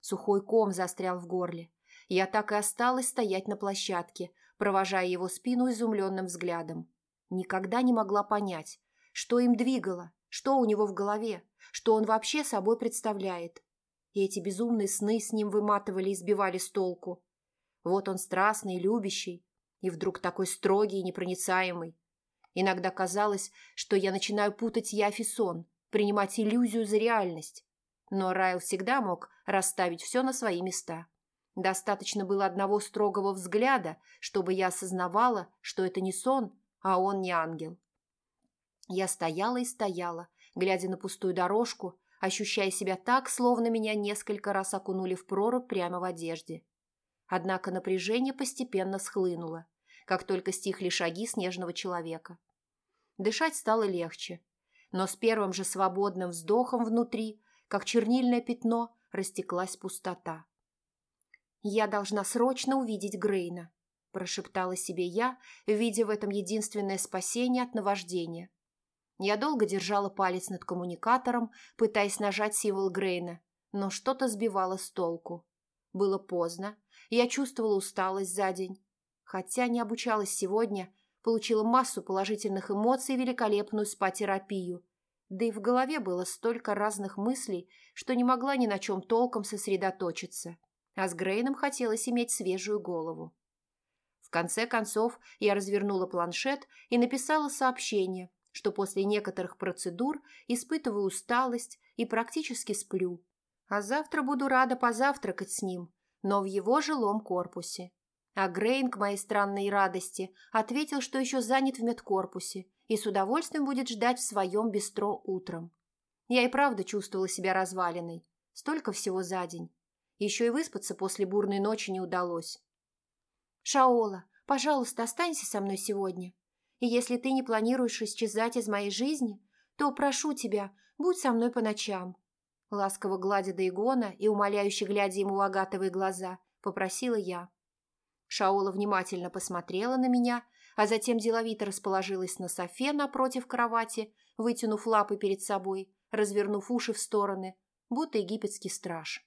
Сухой ком застрял в горле. Я так и осталась стоять на площадке, провожая его спину изумленным взглядом. Никогда не могла понять, что им двигало, что у него в голове, что он вообще собой представляет. И эти безумные сны с ним выматывали и сбивали с толку. Вот он страстный, любящий, и вдруг такой строгий и непроницаемый. Иногда казалось, что я начинаю путать явь и сон, принимать иллюзию за реальность. Но Райл всегда мог расставить все на свои места. Достаточно было одного строгого взгляда, чтобы я осознавала, что это не сон, а он не ангел. Я стояла и стояла, глядя на пустую дорожку, ощущая себя так, словно меня несколько раз окунули в прорубь прямо в одежде. Однако напряжение постепенно схлынуло, как только стихли шаги снежного человека. Дышать стало легче, но с первым же свободным вздохом внутри, как чернильное пятно, растеклась пустота. «Я должна срочно увидеть Грейна», – прошептала себе я, видя в этом единственное спасение от наваждения. Я долго держала палец над коммуникатором, пытаясь нажать символ Грейна, но что-то сбивало с толку. Было поздно, я чувствовала усталость за день. Хотя не обучалась сегодня, получила массу положительных эмоций и великолепную спа-терапию. Да и в голове было столько разных мыслей, что не могла ни на чем толком сосредоточиться. А с Грейном хотелось иметь свежую голову. В конце концов, я развернула планшет и написала сообщение, что после некоторых процедур испытываю усталость и практически сплю. А завтра буду рада позавтракать с ним, но в его жилом корпусе. А Грейн, к моей странной радости, ответил, что еще занят в медкорпусе и с удовольствием будет ждать в своем бистро утром. Я и правда чувствовала себя разваленной. Столько всего за день. Еще и выспаться после бурной ночи не удалось. «Шаола, пожалуйста, останься со мной сегодня. И если ты не планируешь исчезать из моей жизни, то прошу тебя, будь со мной по ночам». Ласково гладя Дайгона и умоляюще глядя ему в агатовые глаза, попросила я. Шаола внимательно посмотрела на меня, а затем деловито расположилась на софе напротив кровати, вытянув лапы перед собой, развернув уши в стороны, будто египетский страж.